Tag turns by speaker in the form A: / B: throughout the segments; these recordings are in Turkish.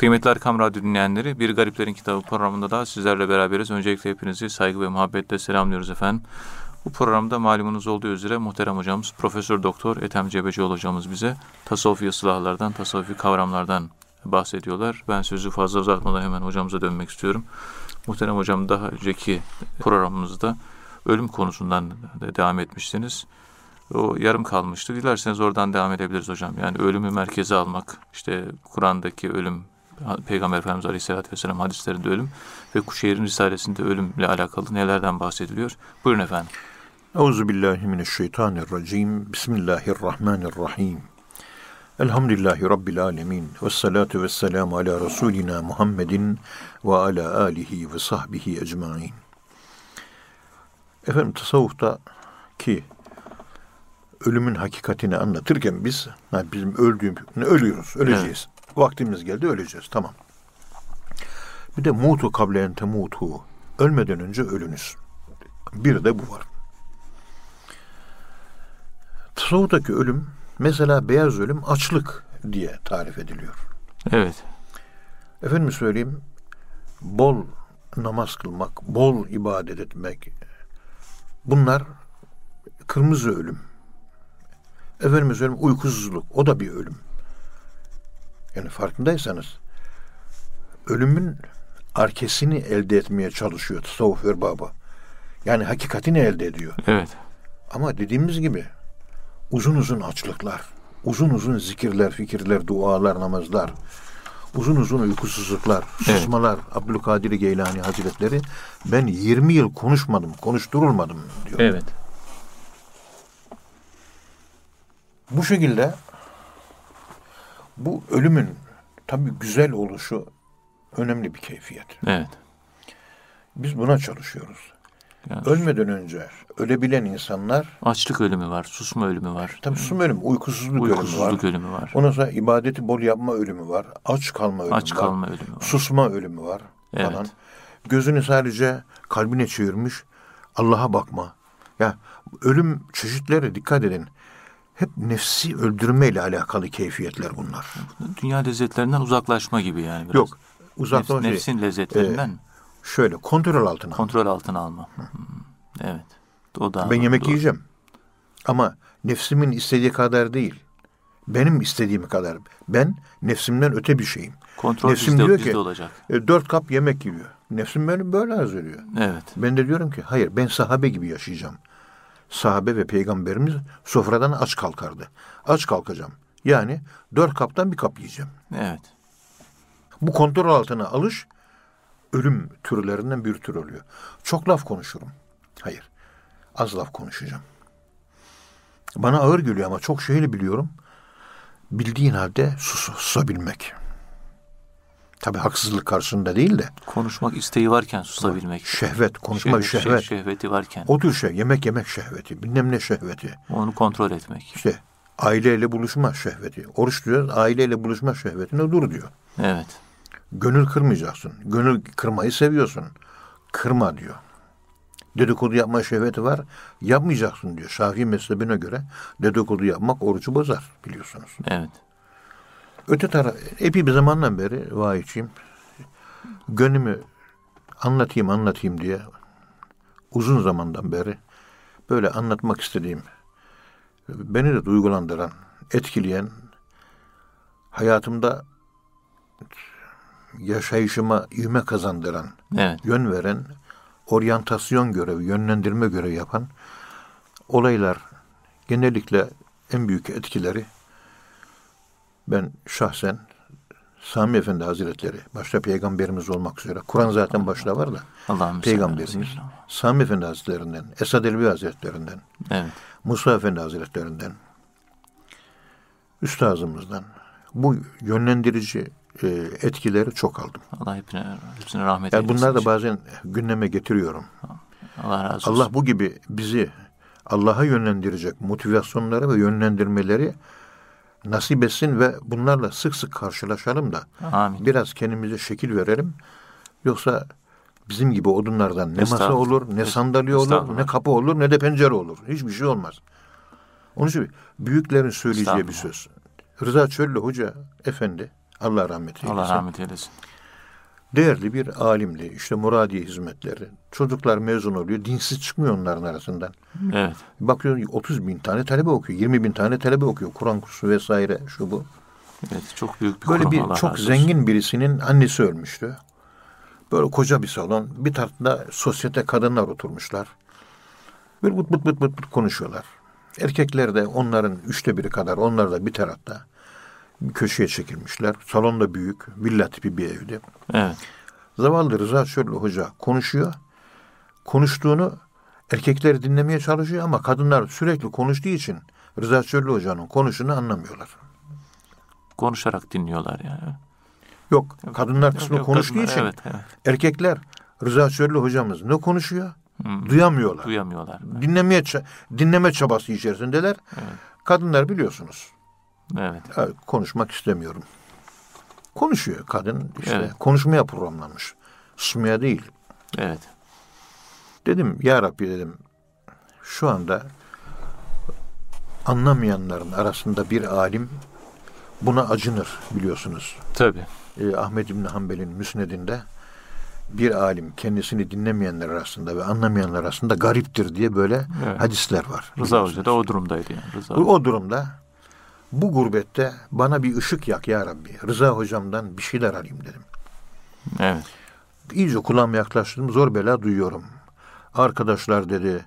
A: Kıymetli Erkam Radyo dinleyenleri, Bir Gariplerin Kitabı programında da sizlerle beraberiz. Öncelikle hepinizi saygı ve muhabbetle selamlıyoruz efendim. Bu programda malumunuz olduğu üzere muhterem hocamız Profesör Doktor Ethem Cebecioğlu hocamız bize tasavvufi ıslahlardan, tasavvufi kavramlardan bahsediyorlar. Ben sözü fazla uzatmadan hemen hocamıza dönmek istiyorum. Muhterem hocam daha önceki programımızda ölüm konusundan devam etmiştiniz. O yarım kalmıştı. Dilerseniz oradan devam edebiliriz hocam. Yani ölümü merkeze almak, işte Kur'an'daki ölüm, Peygamber Efendimiz Aleyhisselatü Vesselam hadislerinde ölüm ve Kuşehir'in Risalesi'nde ölümle alakalı nelerden bahsediliyor? Buyurun efendim.
B: Euzu billahi mineşşeytanirracim. Bismillahirrahmanirrahim. Elhamdülillahi Rabbil alemin. Ve salatu ve selamu ala Resulina Muhammedin ve ala alihi ve sahbihi ecmain. Efendim tasavvufta ki ölümün hakikatini anlatırken biz yani bizim öldüğüm ölüyoruz, öleceğiz. Vaktimiz geldi öleceğiz. Tamam. Bir de mutu kablen temutu. Ölmeden önce ölünüz. Bir de bu var. Tasavvuftaki ölüm mesela beyaz ölüm açlık diye tarif ediliyor.
A: Evet.
B: Efendim söyleyeyim bol namaz kılmak, bol ibadet etmek bunlar kırmızı ölüm. Efendim söyleyeyim uykusuzluk o da bir ölüm. Yani farkındaysanız ölümün arkesini elde etmeye çalışıyor tasavvuf baba. Yani hakikatini elde ediyor.
A: Evet.
B: Ama dediğimiz gibi uzun uzun açlıklar, uzun uzun zikirler, fikirler, dualar, namazlar, uzun uzun uykusuzluklar, susmalar. Evet. Abdülkadir Geylani Hazretleri ben 20 yıl konuşmadım, konuşturulmadım diyor.
A: Evet.
B: Bu şekilde bu ölümün tabii güzel oluşu önemli bir keyfiyet.
A: Evet.
B: Biz buna çalışıyoruz. Yani, Ölmeden önce ölebilen insanlar
A: açlık ölümü var, susma ölümü var.
B: Tabii susma ölümü, uykusuzluk,
A: uykusuzluk
B: ölümü
A: var. ölümü var.
B: Ondan sonra ibadeti bol yapma ölümü var. Aç kalma ölümü
A: aç
B: var.
A: kalma ölümü var.
B: Susma ölümü var
A: evet.
B: falan. Gözünü sadece kalbine çevirmiş. Allah'a bakma. Ya ölüm çeşitleri dikkat edin hep nefsi öldürmeyle alakalı keyfiyetler bunlar.
A: Dünya lezzetlerinden uzaklaşma gibi yani biraz.
B: Yok. Uzaklaşma
A: Nefs, Nefsin lezzetlerinden. E,
B: şöyle kontrol altına.
A: Kontrol altına alma. Hı. Evet. O da
B: ben yemek doğru. yiyeceğim. Ama nefsimin istediği kadar değil. Benim istediğim kadar. Ben nefsimden öte bir şeyim.
A: Kontrol Nefsim bizde, diyor bizde ki, olacak.
B: E, dört kap yemek yiyor. Nefsim beni böyle hazırlıyor.
A: Evet.
B: Ben de diyorum ki hayır ben sahabe gibi yaşayacağım sahabe ve peygamberimiz sofradan aç kalkardı. Aç kalkacağım. Yani dört kaptan bir kap yiyeceğim.
A: Evet.
B: Bu kontrol altına alış ölüm türlerinden bir tür oluyor. Çok laf konuşurum. Hayır. Az laf konuşacağım. Bana ağır geliyor ama çok şeyli biliyorum. Bildiğin halde sus, susabilmek. Tabi haksızlık karşısında değil de.
A: Konuşmak isteği varken susabilmek.
B: Şehvet, konuşma şehvet, şehvet.
A: Şehveti varken.
B: O tür şey, yemek yemek şehveti, bilmem ne şehveti.
A: Onu kontrol etmek.
B: İşte aileyle buluşma şehveti. Oruç diyor, aileyle buluşma şehvetine dur diyor.
A: Evet.
B: Gönül kırmayacaksın. Gönül kırmayı seviyorsun. Kırma diyor. Dedikodu yapma şehveti var. Yapmayacaksın diyor. Şafii mezhebine göre dedikodu yapmak orucu bozar biliyorsunuz.
A: Evet.
B: Öte taraf, epey bir zamandan beri vahiyçiyim. Gönlümü anlatayım anlatayım diye uzun zamandan beri böyle anlatmak istediğim, beni de duygulandıran, etkileyen, hayatımda yaşayışıma ivme kazandıran,
A: evet.
B: yön veren, oryantasyon görevi, yönlendirme görevi yapan olaylar genellikle en büyük etkileri ben şahsen Sami Efendi Hazretleri, başta peygamberimiz olmak üzere, Kur'an zaten başta var da,
A: Allah'ım
B: peygamberimiz, Sami Efendi Hazretlerinden, Esad Elbi Hazretlerinden,
A: evet.
B: Musa Efendi Hazretlerinden, üstazımızdan bu yönlendirici e, etkileri çok aldım.
A: Allah hepine, hepsine rahmet
B: yani Bunlar da bazen gündeme getiriyorum.
A: Allah razı olsun.
B: Allah bu gibi bizi Allah'a yönlendirecek motivasyonları ve yönlendirmeleri nasip etsin ve bunlarla sık sık karşılaşalım da
A: Amin.
B: biraz kendimize şekil verelim. Yoksa bizim gibi odunlardan ne masa olur, ne sandalye olur, ne kapı olur, ne de pencere olur. Hiçbir şey olmaz. Onun için büyüklerin söyleyeceği bir söz. Rıza Çöllü Hoca Efendi Allah rahmet eylesin.
A: Allah rahmet eylesin.
B: Değerli bir alimdi. İşte Muradiye hizmetleri. Çocuklar mezun oluyor. Dinsiz çıkmıyor onların arasından.
A: Evet.
B: Bakıyor 30 bin tane talebe okuyor. 20 bin tane talebe okuyor. Kur'an kursu vesaire şu bu.
A: Evet. Çok büyük bir
B: Böyle bir
A: Allah
B: çok
A: olsun.
B: zengin birisinin annesi ölmüştü. Böyle koca bir salon. Bir tarafta sosyete kadınlar oturmuşlar. Böyle bıt bıt bıt bıt bıt konuşuyorlar. Erkekler de onların üçte biri kadar onlar da bir tarafta bir köşeye çekilmişler. Salon da büyük. Villa tipi bir evdi.
A: Evet.
B: Zavallı Rıza Çöllü Hoca konuşuyor. Konuştuğunu erkekler dinlemeye çalışıyor ama kadınlar sürekli konuştuğu için Rıza Çöllü Hoca'nın konuşunu anlamıyorlar.
A: Konuşarak dinliyorlar yani.
B: Yok, kadınlar kısmı
A: yok,
B: konuştuğu
A: kadınlar-
B: için
A: Evet. evet.
B: erkekler Rıza Çöllü hocamız ne konuşuyor?
A: Hı.
B: Duyamıyorlar.
A: Duyamıyorlar.
B: Dinlemeye dinleme çabası içerisindeler.
A: Evet.
B: Kadınlar biliyorsunuz.
A: Evet.
B: "Ya, konuşmak istemiyorum. Konuşuyor kadın işte
A: Evet.
B: konuşmaya programlanmış. Susmaya değil.
A: Evet.
B: Dedim ya Rabbi dedim şu anda anlamayanların arasında bir alim buna acınır biliyorsunuz.
A: Tabii.
B: e, Ahmet İbni Hanbel'in müsnedinde bir alim kendisini dinlemeyenler arasında ve anlamayanlar arasında gariptir diye böyle
A: Evet.
B: hadisler var.
A: Rıza Hoca da o durumdaydı yani. Rıza
B: O durumda bu gurbette bana bir ışık yak ya Rabbi. Rıza hocamdan bir şeyler alayım dedim.
A: Evet.
B: İyice kulağıma yaklaştım zor bela duyuyorum. Arkadaşlar dedi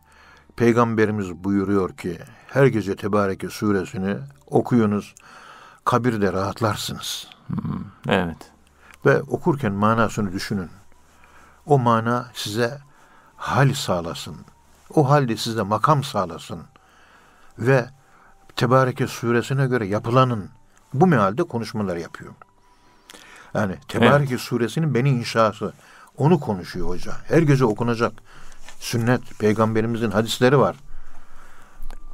B: peygamberimiz buyuruyor ki her gece Tebareke suresini okuyunuz kabirde rahatlarsınız.
A: Evet.
B: Ve okurken manasını düşünün. O mana size hal sağlasın. O halde size makam sağlasın. Ve Tebareke suresine göre yapılanın bu mealde konuşmalar yapıyor. Yani Tebareke suresinin beni inşası. Onu konuşuyor hoca. Her gece okunacak. Sünnet, peygamberimizin hadisleri var.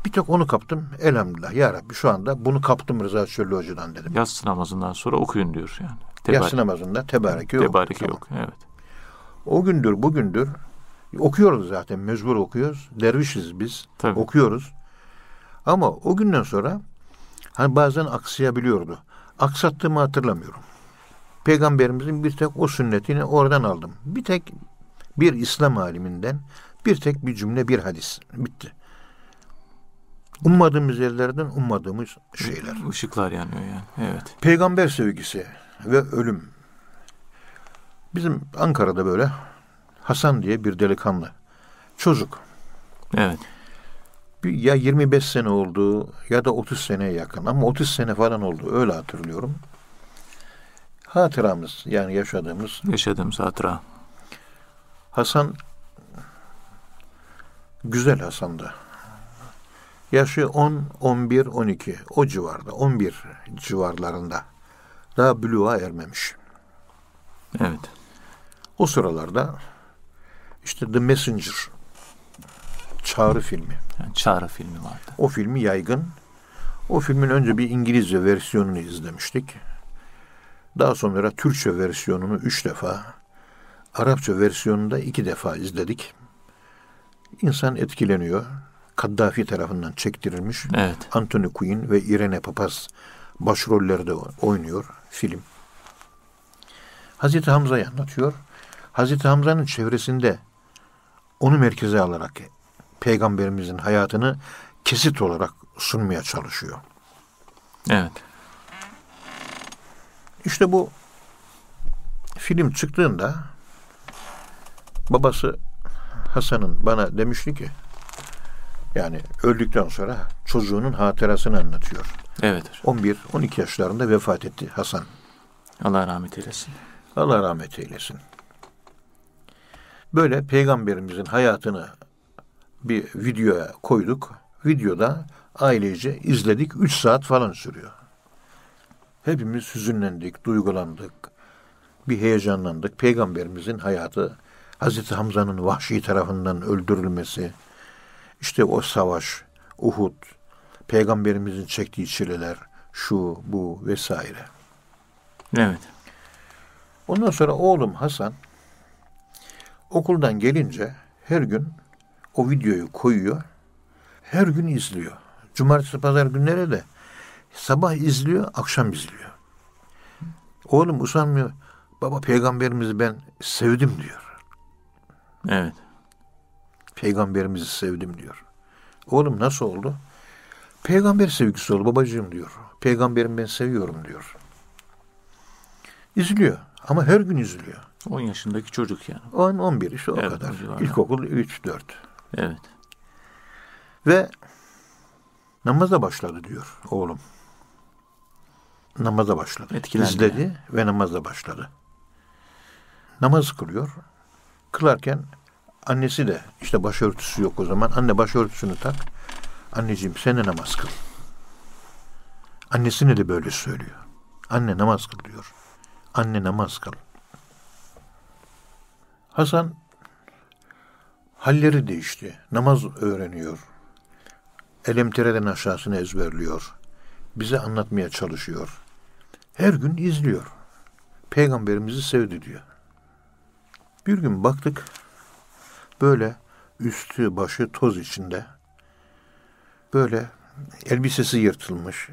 B: Bir tek onu kaptım. Elhamdülillah. Ya Rabbi şu anda bunu kaptım Rıza Çöllü Hoca'dan dedim.
A: Yatsı namazından sonra okuyun diyor yani.
B: Yatsı namazında tebareke yok.
A: Tebareke
B: Tamam.
A: yok. Evet.
B: O gündür bugündür okuyoruz zaten mecbur okuyoruz. Dervişiz biz.
A: Tabii.
B: Okuyoruz. Ama o günden sonra hani bazen aksayabiliyordu. Aksattığımı hatırlamıyorum. Peygamberimizin bir tek o sünnetini oradan aldım. Bir tek bir İslam aliminden bir tek bir cümle bir hadis. Bitti. Ummadığımız yerlerden ummadığımız şeyler.
A: Işıklar yanıyor yani. Evet.
B: Peygamber sevgisi ve ölüm. Bizim Ankara'da böyle Hasan diye bir delikanlı. Çocuk.
A: Evet.
B: Ya 25 sene oldu ya da 30 seneye yakın ama 30 sene falan oldu öyle hatırlıyorum. Hatıramız yani yaşadığımız
A: Yaşadığımız hatıra.
B: Hasan güzel Hasan'dı. Yaşı 10, 11, 12 o civarda 11 civarlarında. Daha buluğa ermemiş.
A: Evet.
B: O sıralarda işte The Messenger çağrı filmi.
A: Yani Çağrı filmi vardı.
B: O filmi yaygın. O filmin önce bir İngilizce versiyonunu izlemiştik. Daha sonra Türkçe versiyonunu üç defa, Arapça versiyonunu da iki defa izledik. İnsan etkileniyor. Kaddafi tarafından çektirilmiş.
A: Evet.
B: Anthony Quinn ve Irene Papas başrollerde oynuyor film. Hazreti Hamza'yı anlatıyor. Hazreti Hamza'nın çevresinde onu merkeze alarak peygamberimizin hayatını kesit olarak sunmaya çalışıyor.
A: Evet.
B: İşte bu film çıktığında babası Hasan'ın bana demişti ki yani öldükten sonra çocuğunun hatırasını anlatıyor.
A: Evet.
B: 11-12 yaşlarında vefat etti Hasan.
A: Allah rahmet eylesin.
B: Allah rahmet eylesin. Böyle peygamberimizin hayatını bir videoya koyduk. Videoda ailece izledik. 3 saat falan sürüyor. Hepimiz hüzünlendik, duygulandık. Bir heyecanlandık. Peygamberimizin hayatı, Hazreti Hamza'nın vahşi tarafından öldürülmesi, işte o savaş, Uhud, peygamberimizin çektiği çileler, şu, bu vesaire.
A: Evet.
B: Ondan sonra oğlum Hasan okuldan gelince her gün o videoyu koyuyor. Her gün izliyor. Cumartesi pazar günleri de sabah izliyor, akşam izliyor. Oğlum usanmıyor. Baba peygamberimizi ben sevdim diyor.
A: Evet.
B: Peygamberimizi sevdim diyor. Oğlum nasıl oldu? Peygamber sevgisi oldu babacığım diyor. Peygamberim ben seviyorum diyor. İzliyor. Ama her gün izliyor.
A: 10 yaşındaki çocuk yani.
B: 10-11 işte o
A: Evet,
B: kadar. İlkokul 3-4.
A: Evet.
B: Ve namaza başladı diyor oğlum. Namaza başladı.
A: Etkilendi
B: İzledi ve namaza başladı. Namaz kılıyor. Kılarken annesi de işte başörtüsü yok o zaman. Anne başörtüsünü tak. Anneciğim sen de namaz kıl. Annesine de böyle söylüyor. Anne namaz kıl diyor. Anne namaz kıl. Hasan halleri değişti. Namaz öğreniyor. Elemtere'den aşağısını ezberliyor. Bize anlatmaya çalışıyor. Her gün izliyor. Peygamberimizi sevdi diyor. Bir gün baktık böyle üstü başı toz içinde böyle elbisesi yırtılmış.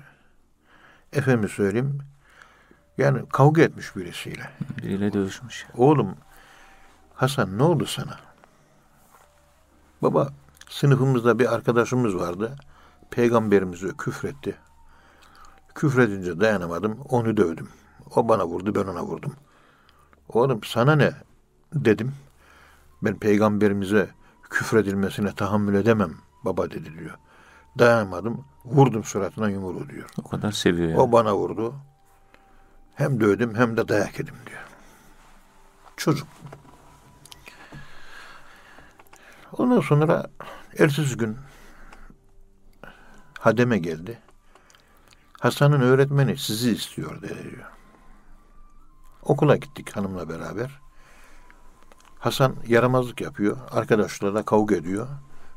B: Efendim söyleyeyim yani kavga etmiş birisiyle.
A: Biriyle dövüşmüş.
B: Oğlum Hasan ne oldu sana? Baba sınıfımızda bir arkadaşımız vardı. Peygamberimize küfretti. Küfredince dayanamadım. Onu dövdüm. O bana vurdu ben ona vurdum. Oğlum sana ne dedim. Ben peygamberimize küfredilmesine tahammül edemem baba dedi diyor. Dayanamadım. Vurdum suratına yumruğu diyor.
A: O kadar seviyor yani.
B: O bana vurdu. Hem dövdüm hem de dayak yedim diyor. Çocuk. Ondan sonra ertesi gün hademe geldi. Hasan'ın öğretmeni sizi istiyor dedi diyor. Okula gittik hanımla beraber. Hasan yaramazlık yapıyor. Arkadaşlarla kavga ediyor.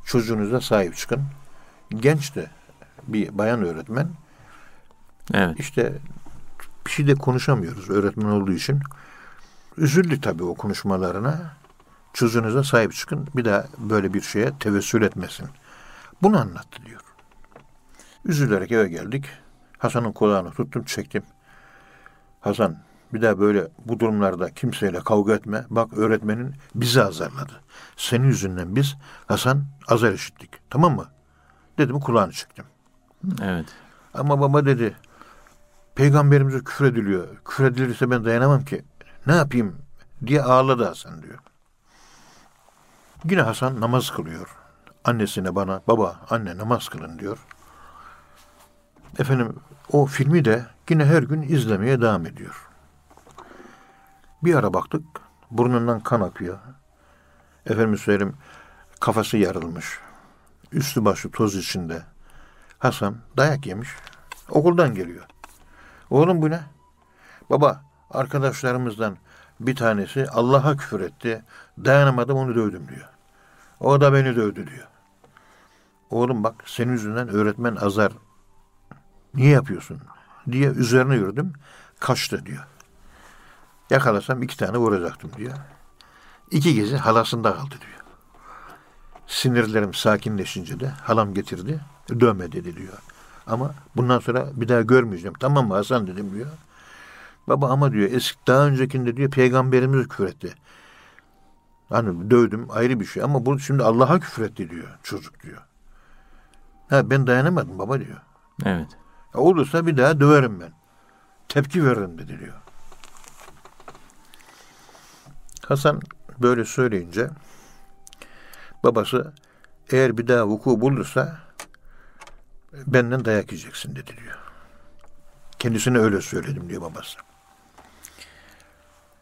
B: Çocuğunuza sahip çıkın. Genç de bir bayan öğretmen.
A: Evet.
B: İşte bir şey de konuşamıyoruz öğretmen olduğu için. Üzüldü tabii o konuşmalarına. Çocuğunuza sahip çıkın. Bir daha böyle bir şeye tevessül etmesin. Bunu anlattı diyor. Üzülerek eve geldik. Hasan'ın kulağını tuttum çektim. Hasan bir daha böyle bu durumlarda kimseyle kavga etme. Bak öğretmenin bizi azarladı. Senin yüzünden biz Hasan azar işittik. Tamam mı? Dedim kulağını çektim.
A: Evet.
B: Ama baba dedi peygamberimize küfür ediliyor. Küfür edilirse ben dayanamam ki. Ne yapayım diye ağladı Hasan diyor. Yine Hasan namaz kılıyor. Annesine bana baba anne namaz kılın diyor. Efendim o filmi de yine her gün izlemeye devam ediyor. Bir ara baktık burnundan kan akıyor. Efendim söyleyeyim kafası yarılmış. Üstü başı toz içinde. Hasan dayak yemiş. Okuldan geliyor. Oğlum bu ne? Baba arkadaşlarımızdan bir tanesi Allah'a küfür etti. Dayanamadım onu dövdüm diyor. O da beni dövdü diyor. Oğlum bak senin yüzünden öğretmen azar. Niye yapıyorsun? diye üzerine yürüdüm. Kaçtı diyor. Yakalasam iki tane vuracaktım diyor. İki gece halasında kaldı diyor. Sinirlerim sakinleşince de halam getirdi. Dövme dedi diyor. Ama bundan sonra bir daha görmeyeceğim. Tamam mı Hasan dedim diyor. Baba ama diyor eski daha öncekinde diyor peygamberimiz küfür etti. Hani dövdüm ayrı bir şey ama bu şimdi Allah'a küfür etti diyor çocuk diyor. Ha ben dayanamadım baba diyor.
A: Evet.
B: Ya olursa bir daha döverim ben. Tepki veririm dedi diyor. Hasan böyle söyleyince babası eğer bir daha vuku bulursa benden dayak yiyeceksin dedi diyor. Kendisine öyle söyledim diyor babası.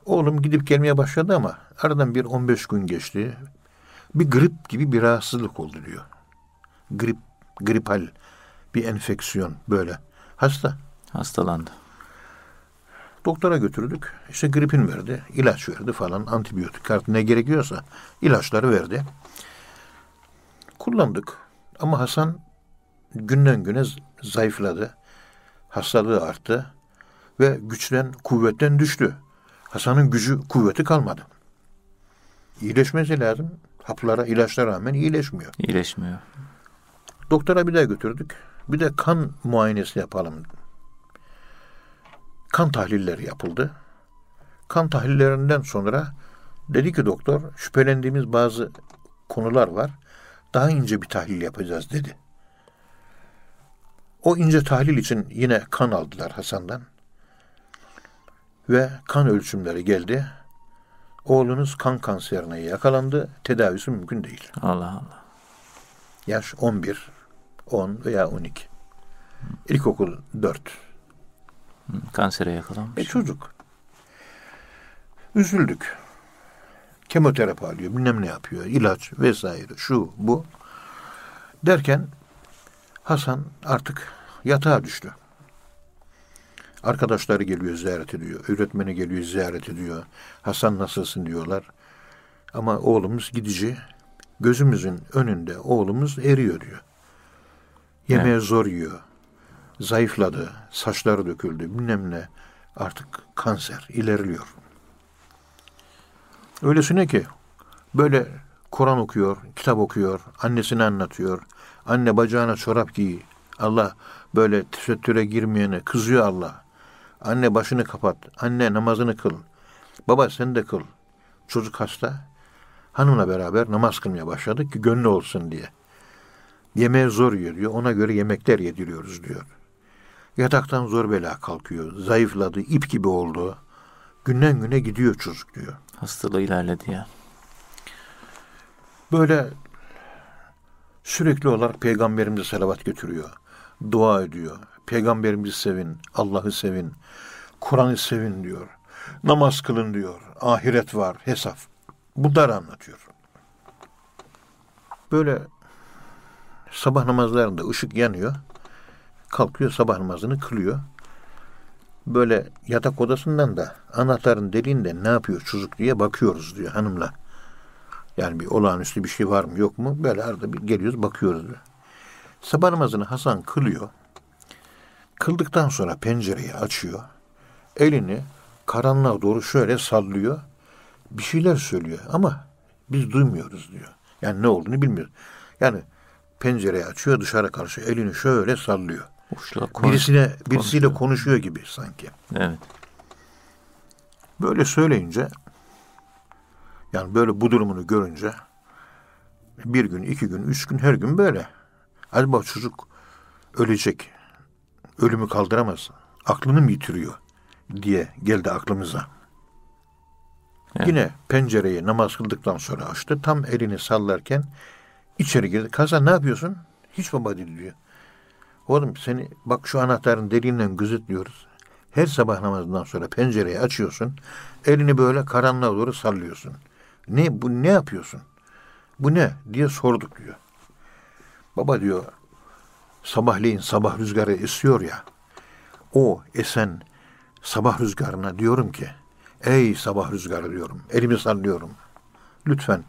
B: Oğlum gidip gelmeye başladı ama aradan bir 15 gün geçti. Bir grip gibi bir rahatsızlık oldu diyor. Grip, gripal bir enfeksiyon böyle. Hasta.
A: Hastalandı.
B: Doktora götürdük. İşte gripin verdi. ilaç verdi falan. Antibiyotik artık ne gerekiyorsa ilaçları verdi. Kullandık. Ama Hasan günden güne zayıfladı. Hastalığı arttı. Ve güçten, kuvvetten düştü. Hasan'ın gücü, kuvveti kalmadı. İyileşmesi lazım. Haplara, ilaçlara rağmen iyileşmiyor.
A: İyileşmiyor.
B: Doktora bir daha götürdük. Bir de kan muayenesi yapalım. kan tahlilleri yapıldı. Kan tahlillerinden sonra dedi ki doktor şüphelendiğimiz bazı konular var. Daha ince bir tahlil yapacağız dedi. O ince tahlil için yine kan aldılar Hasan'dan. Ve kan ölçümleri geldi. Oğlunuz kan kanserine yakalandı. Tedavisi mümkün değil.
A: Allah Allah.
B: Yaş 11, 10 veya 12. İlkokul 4.
A: Kansere yakalanmış.
B: E çocuk. Üzüldük. Kemoterapi alıyor, bilmem ne yapıyor, ilaç vesaire, şu, bu. Derken Hasan artık yatağa düştü. Arkadaşları geliyor ziyaret ediyor. Öğretmeni geliyor ziyaret ediyor. Hasan nasılsın diyorlar. Ama oğlumuz gidici. Gözümüzün önünde oğlumuz eriyor diyor. Yemeği
A: Evet.
B: zor yiyor. Zayıfladı. Saçları döküldü. Bilmem ne. Artık kanser ilerliyor. Öylesine ki böyle Kur'an okuyor, kitap okuyor, annesine anlatıyor. Anne bacağına çorap giy. Allah böyle tesettüre girmeyene kızıyor Allah. Anne başını kapat. Anne namazını kıl. Baba sen de kıl. Çocuk hasta. Hanımla beraber namaz kılmaya başladık ki gönlü olsun diye. Yemeği zor yiyor diyor. Ona göre yemekler yediriyoruz diyor. Yataktan zor bela kalkıyor. Zayıfladı, ip gibi oldu. Günden güne gidiyor çocuk diyor.
A: Hastalığı ilerledi ya.
B: Böyle sürekli olarak peygamberimize salavat götürüyor. Dua ediyor. Peygamberimizi sevin, Allah'ı sevin, Kur'an'ı sevin diyor. Namaz kılın diyor. Ahiret var, hesap. Bunları anlatıyor. Böyle sabah namazlarında ışık yanıyor. Kalkıyor sabah namazını kılıyor. Böyle yatak odasından da anahtarın deliğinde ne yapıyor çocuk diye bakıyoruz diyor hanımla. Yani bir olağanüstü bir şey var mı yok mu? Böyle arada bir geliyoruz bakıyoruz. diyor. Sabah namazını Hasan kılıyor. Kıldıktan sonra pencereyi açıyor. Elini karanlığa doğru şöyle sallıyor. Bir şeyler söylüyor ama biz duymuyoruz diyor. Yani ne olduğunu bilmiyoruz. Yani pencereyi açıyor dışarı karşı elini şöyle sallıyor.
A: Uçla konuş.
B: Birisine birisiyle konuşuyor gibi sanki.
A: Evet.
B: Böyle söyleyince yani böyle bu durumunu görünce bir gün, iki gün, üç gün, her gün böyle. Acaba çocuk ölecek. Ölümü kaldıramaz. Aklını mı yitiriyor diye geldi aklımıza.
A: Evet.
B: Yine pencereyi namaz kıldıktan sonra açtı. Tam elini sallarken içeri girdi. Kazan ne yapıyorsun? Hiç baba dedi diyor. Oğlum seni bak şu anahtarın deliğinden gözetliyoruz. Her sabah namazından sonra pencereyi açıyorsun. Elini böyle karanlığa doğru sallıyorsun. Ne bu ne yapıyorsun? Bu ne diye sorduk diyor. Baba diyor sabahleyin sabah rüzgarı esiyor ya. O esen sabah rüzgarına diyorum ki ey sabah rüzgarı diyorum. Elimi sallıyorum. Lütfen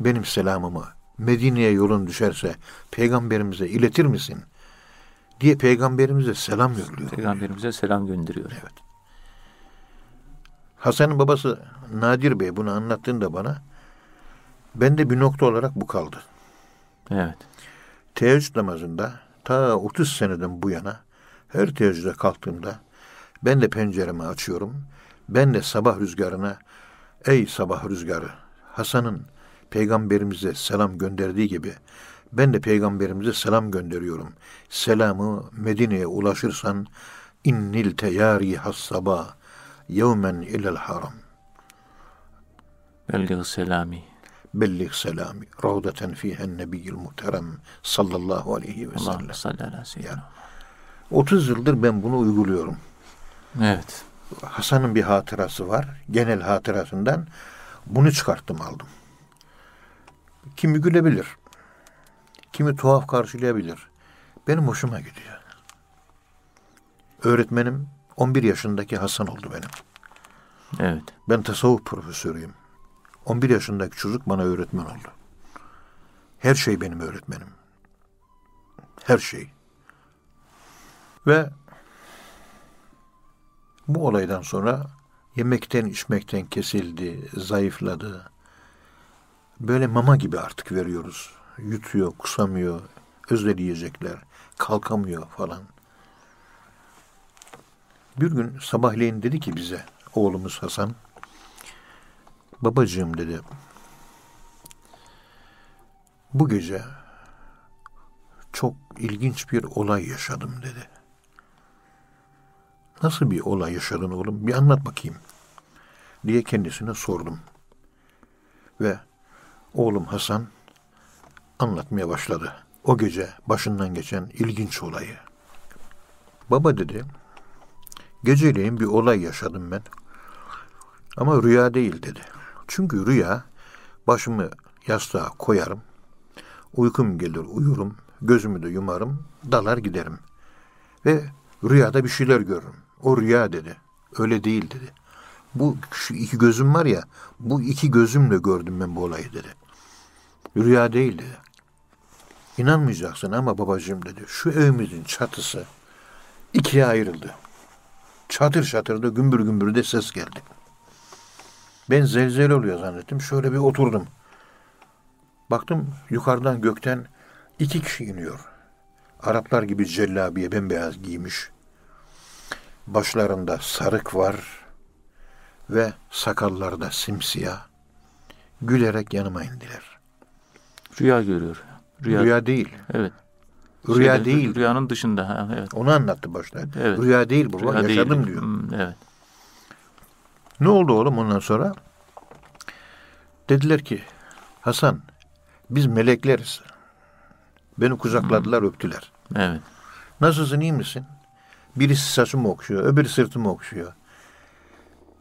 B: benim selamımı Medine'ye yolun düşerse peygamberimize iletir misin? diye peygamberimize selam yolluyor.
A: Peygamberimize selam gönderiyor.
B: Evet. Hasan'ın babası Nadir Bey bunu anlattığında bana bende bir nokta olarak bu kaldı.
A: Evet.
B: Teheccüd namazında ta 30 seneden bu yana her teheccüde kalktığımda ben de penceremi açıyorum. Ben de sabah rüzgarına ey sabah rüzgarı Hasan'ın peygamberimize selam gönderdiği gibi ben de peygamberimize selam gönderiyorum. Selamı Medine'ye ulaşırsan innil teyari hassaba yevmen ilel haram.
A: Belli selami.
B: Bellig selami ravdaten fihen nebiyyil muhterem sallallahu aleyhi ve sellem.
A: Ala seyyidina.
B: 30 yıldır ben bunu uyguluyorum.
A: Evet.
B: Hasan'ın bir hatırası var. Genel hatırasından bunu çıkarttım aldım. Kimi gülebilir. Kimi tuhaf karşılayabilir. Benim hoşuma gidiyor. Öğretmenim 11 yaşındaki Hasan oldu benim.
A: Evet.
B: Ben tasavvuf profesörüyüm. 11 yaşındaki çocuk bana öğretmen oldu. Her şey benim öğretmenim. Her şey. Ve bu olaydan sonra yemekten içmekten kesildi, zayıfladı. Böyle mama gibi artık veriyoruz. Yutuyor, kusamıyor, özel yiyecekler, kalkamıyor falan. Bir gün sabahleyin dedi ki bize oğlumuz Hasan. Babacığım dedi. Bu gece çok ilginç bir olay yaşadım dedi. Nasıl bir olay yaşadın oğlum? Bir anlat bakayım. Diye kendisine sordum. Ve oğlum Hasan anlatmaya başladı. O gece başından geçen ilginç olayı. Baba dedi, geceleyin bir olay yaşadım ben. Ama rüya değil dedi. Çünkü rüya başımı yastığa koyarım. Uykum gelir uyurum. Gözümü de yumarım. Dalar giderim. Ve rüyada bir şeyler görürüm. O rüya dedi. Öyle değil dedi. Bu şu iki gözüm var ya, bu iki gözümle gördüm ben bu olayı dedi. Rüya değil dedi. İnanmayacaksın ama babacığım dedi. Şu evimizin çatısı ikiye ayrıldı. Çatır çatır da gümbür gümbür de ses geldi. Ben zelzele oluyor zannettim. Şöyle bir oturdum. Baktım yukarıdan gökten iki kişi iniyor. Araplar gibi cellabiye bembeyaz giymiş. Başlarında sarık var ve sakallarda simsiyah. Gülerek yanıma indiler.
A: Rüya görüyor.
B: Rüya, Rüya değil.
A: Evet.
B: Rüya
A: Şeyde,
B: değil.
A: Rüyanın dışında. Ha, evet.
B: Onu anlattı başta.
A: Evet.
B: Rüya değil baba.
A: Rüya
B: yaşadım
A: değil.
B: diyor.
A: Hmm, evet.
B: Ne oldu oğlum ondan sonra? Dediler ki Hasan biz melekleriz. Beni kucakladılar öptüler.
A: Evet.
B: Nasılsın iyi misin? Birisi saçımı okşuyor, öbürü sırtımı okşuyor.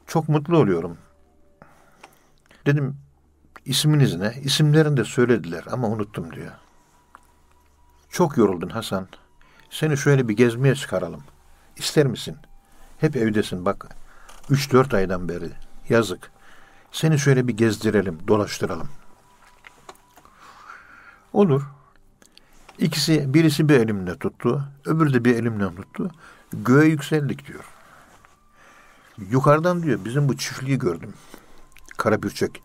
B: Çok mutlu oluyorum. Dedim isminiz ne? İsimlerini de söylediler ama unuttum diyor. Çok yoruldun Hasan. Seni şöyle bir gezmeye çıkaralım. İster misin? Hep evdesin bak. Üç dört aydan beri. Yazık. Seni şöyle bir gezdirelim, dolaştıralım. Olur. İkisi, birisi bir elimle tuttu, öbürü de bir elimle tuttu. Göğe yükseldik diyor. Yukarıdan diyor bizim bu çiftliği gördüm. Karabürçek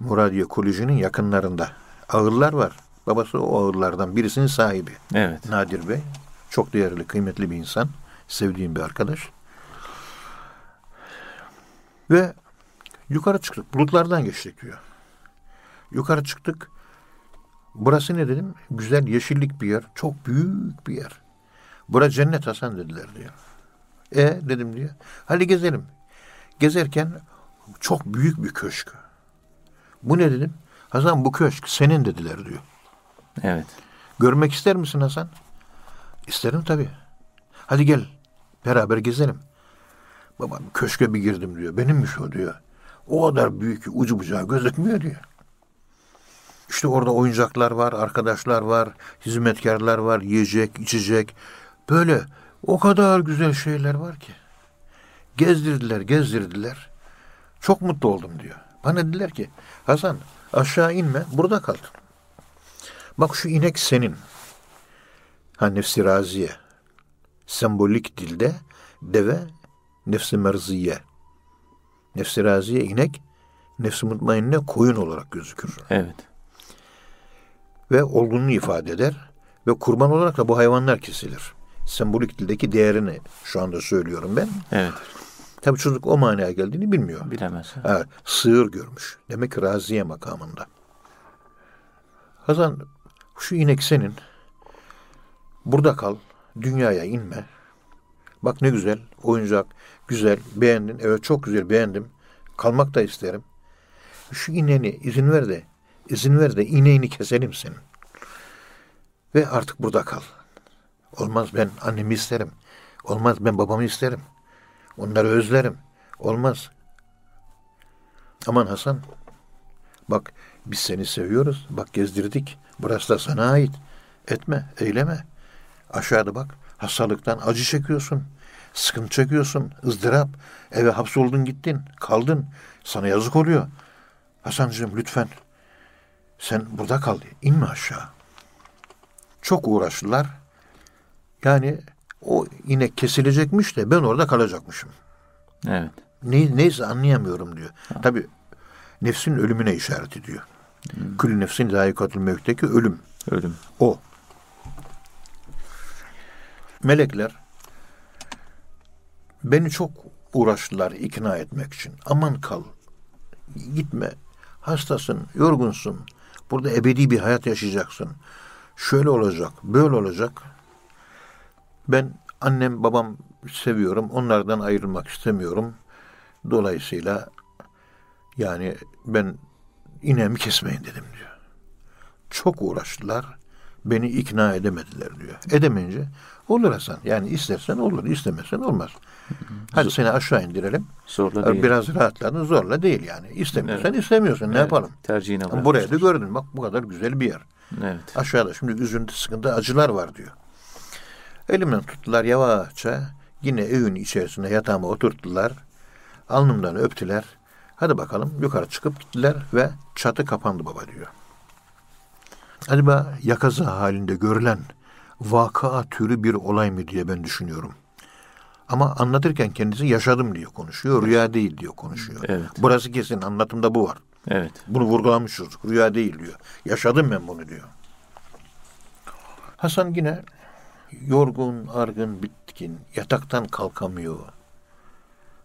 B: Muradiye Koleji'nin yakınlarında. Ağırlar var. Babası o ağırlardan birisinin sahibi.
A: Evet.
B: Nadir Bey. Çok değerli, kıymetli bir insan. Sevdiğim bir arkadaş. Ve yukarı çıktık. Bulutlardan geçtik diyor. Yukarı çıktık. Burası ne dedim? Güzel yeşillik bir yer. Çok büyük bir yer. Bura cennet Hasan dediler diyor. E dedim diyor. Hadi gezelim. Gezerken çok büyük bir köşk. Bu ne dedim? Hasan bu köşk senin dediler diyor.
A: Evet.
B: Görmek ister misin Hasan? İsterim tabii. Hadi gel beraber gezelim. Babam köşke bir girdim diyor. Benimmiş o diyor. O kadar büyük ki ucu bucağı gözükmüyor diyor. İşte orada oyuncaklar var, arkadaşlar var, hizmetkarlar var, yiyecek, içecek. Böyle o kadar güzel şeyler var ki. Gezdirdiler, gezdirdiler. Çok mutlu oldum diyor. Bana dediler ki Hasan aşağı inme burada kal. Bak şu inek senin. Ha nefsi raziye. Sembolik dilde deve nefsi merziye. Nefsi raziye inek, nefsi mutmainne koyun olarak gözükür.
A: Evet.
B: Ve olgunluğu ifade eder. Ve kurban olarak da bu hayvanlar kesilir. Sembolik dildeki değerini şu anda söylüyorum ben.
A: Evet.
B: Tabii çocuk o manaya geldiğini bilmiyor.
A: Bilemez.
B: Evet, sığır görmüş. Demek ki raziye makamında. Hazan şu inek senin. Burada kal. Dünyaya inme. Bak ne güzel. Oyuncak. Güzel. Beğendin. Evet çok güzel beğendim. Kalmak da isterim. Şu ineğini izin ver de izin ver de ineğini keselim senin. Ve artık burada kal. Olmaz ben annemi isterim. Olmaz ben babamı isterim. Onları özlerim. Olmaz. Aman Hasan. Bak biz seni seviyoruz. Bak gezdirdik. Burası da sana ait. Etme, eyleme. Aşağıda bak. Hastalıktan acı çekiyorsun. Sıkıntı çekiyorsun. ızdırap. Eve hapsoldun gittin. Kaldın. Sana yazık oluyor. Hasancığım lütfen. Sen burada kal. İnme aşağı. Çok uğraştılar. Yani o inek kesilecekmiş de ben orada kalacakmışım.
A: Evet.
B: Ne, neyse anlayamıyorum diyor. Tabi nefsin ölümüne işaret ediyor. Hmm. Külü nefsin zayikatul mevkteki ölüm.
A: Ölüm.
B: Beni çok uğraştılar ikna etmek için. Aman kal. Gitme. Hastasın, yorgunsun. Burada ebedi bir hayat yaşayacaksın. Şöyle olacak, böyle olacak. Ben annem, babam seviyorum. Onlardan ayrılmak istemiyorum. Dolayısıyla yani ben ineğimi kesmeyin dedim diyor. Çok uğraştılar. Beni ikna edemediler diyor. Edemeyince olur Hasan. Yani istersen olur, istemezsen olmaz. Hadi seni aşağı indirelim.
A: Zorla değil.
B: Biraz rahatladın zorla değil yani. İstemiyorsan istemiyorsun. Ne
A: Evet,
B: yapalım?
A: Tercihine bırakmışlar.
B: Buraya da gördün bak bu kadar güzel bir yer.
A: Evet.
B: Aşağıda şimdi üzüntü, sıkıntı, acılar var diyor. Elimden tuttular yavaşça. Yine evin içerisinde yatağıma oturttular. Alnımdan öptüler. Hadi bakalım yukarı çıkıp gittiler ve çatı kapandı baba diyor. Acaba yakaza halinde görülen vaka türü bir olay mı diye ben düşünüyorum. Ama anlatırken kendisi yaşadım diyor konuşuyor. Rüya değil diyor konuşuyor.
A: Evet.
B: Burası kesin anlatımda bu var.
A: Evet.
B: Bunu vurgulamışız. Rüya değil diyor. Yaşadım ben bunu diyor. Hasan yine yorgun, argın, bitkin, yataktan kalkamıyor.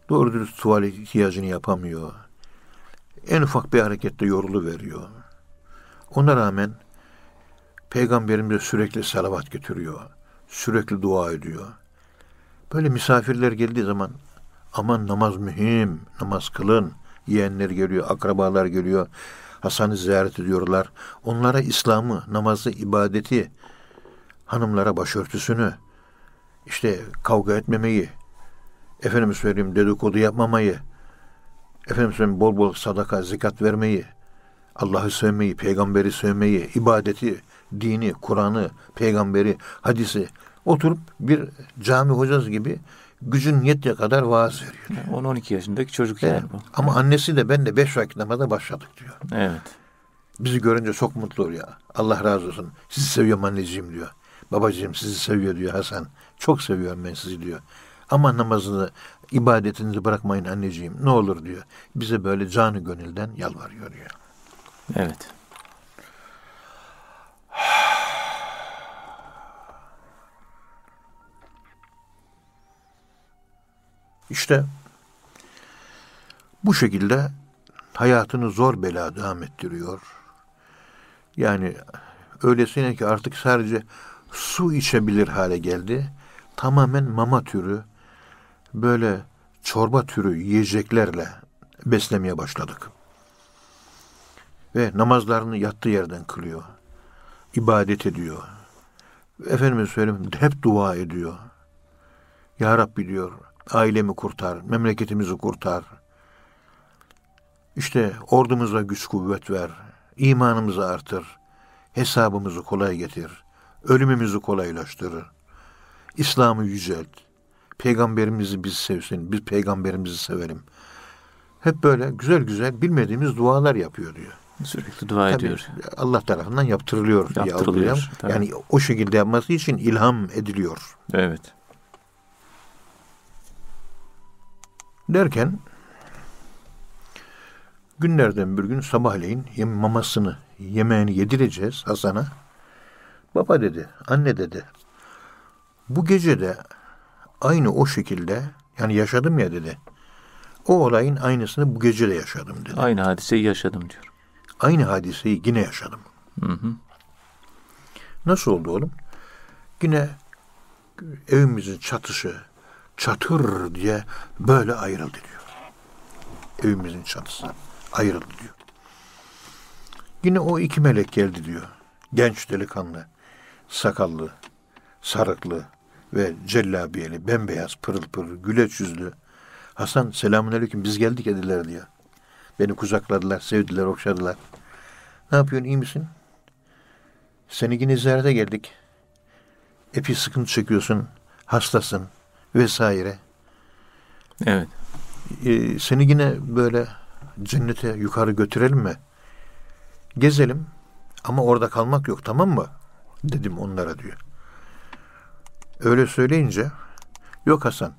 B: Doğru dürüst tuvalet ihtiyacını yapamıyor. En ufak bir harekette yorulu veriyor. Ona rağmen Peygamberimize sürekli salavat getiriyor. Sürekli dua ediyor. Böyle misafirler geldiği zaman aman namaz mühim, namaz kılın. Yeğenler geliyor, akrabalar geliyor. Hasan'ı ziyaret ediyorlar. Onlara İslam'ı, namazı, ibadeti, hanımlara başörtüsünü, işte kavga etmemeyi, efendim söyleyeyim dedikodu yapmamayı, efendim söyleyeyim bol bol sadaka, zikat vermeyi, Allah'ı sevmeyi, peygamberi sevmeyi, ibadeti, dini, Kur'an'ı, peygamberi, hadisi oturup bir cami hocası gibi gücün yettiği kadar vaaz veriyor.
A: 10-12 yaşındaki çocuk
B: Evet.
A: yani bu.
B: Ama annesi de ben de beş vakit namaza başladık diyor.
A: Evet.
B: Bizi görünce çok mutlu oluyor. Allah razı olsun. Sizi seviyorum anneciğim diyor. Babacığım sizi seviyor diyor Hasan. Çok seviyorum ben sizi diyor. Ama namazını, ibadetinizi bırakmayın anneciğim. Ne olur diyor. Bize böyle canı gönülden yalvarıyor diyor.
A: Evet.
B: İşte bu şekilde hayatını zor bela devam ettiriyor. Yani öylesine ki artık sadece su içebilir hale geldi. Tamamen mama türü, böyle çorba türü yiyeceklerle beslemeye başladık. Ve namazlarını yattığı yerden kılıyor. İbadet ediyor. Efendime söyleyeyim hep dua ediyor. Ya Rabbi diyor ailemi kurtar, memleketimizi kurtar. İşte ordumuza güç kuvvet ver, imanımızı artır, hesabımızı kolay getir, ölümümüzü kolaylaştırır. İslam'ı yücelt, peygamberimizi biz sevsin, biz peygamberimizi sevelim. Hep böyle güzel güzel bilmediğimiz dualar yapıyor diyor.
A: Sürekli dua
B: Tabii
A: ediyor.
B: Allah tarafından yaptırılıyor.
A: Yaptırılıyor.
B: Yani o şekilde yapması için ilham ediliyor.
A: Evet.
B: Derken günlerden bir gün sabahleyin yem mamasını, yemeğini yedireceğiz Hasan'a. Baba dedi, anne dedi. Bu gece de aynı o şekilde yani yaşadım ya dedi. O olayın aynısını bu gece de yaşadım dedi.
A: Aynı hadiseyi yaşadım diyor.
B: Aynı hadiseyi yine yaşadım.
A: Hı hı.
B: Nasıl oldu oğlum? Yine evimizin çatışı çatır diye böyle ayrıldı diyor. Evimizin çatısı ayrıldı diyor. Yine o iki melek geldi diyor. Genç delikanlı, sakallı, sarıklı ve cellabiyeli, bembeyaz, pırıl pırıl, güleç yüzlü. Hasan selamünaleyküm biz geldik dediler diyor. Beni kucakladılar, sevdiler, okşadılar. Ne yapıyorsun, iyi misin? Seni yine ziyarete geldik. Epey sıkıntı çekiyorsun, hastasın vesaire.
A: Evet.
B: Ee, seni yine böyle cennete yukarı götürelim mi? Gezelim ama orada kalmak yok tamam mı? Dedim onlara diyor. Öyle söyleyince yok Hasan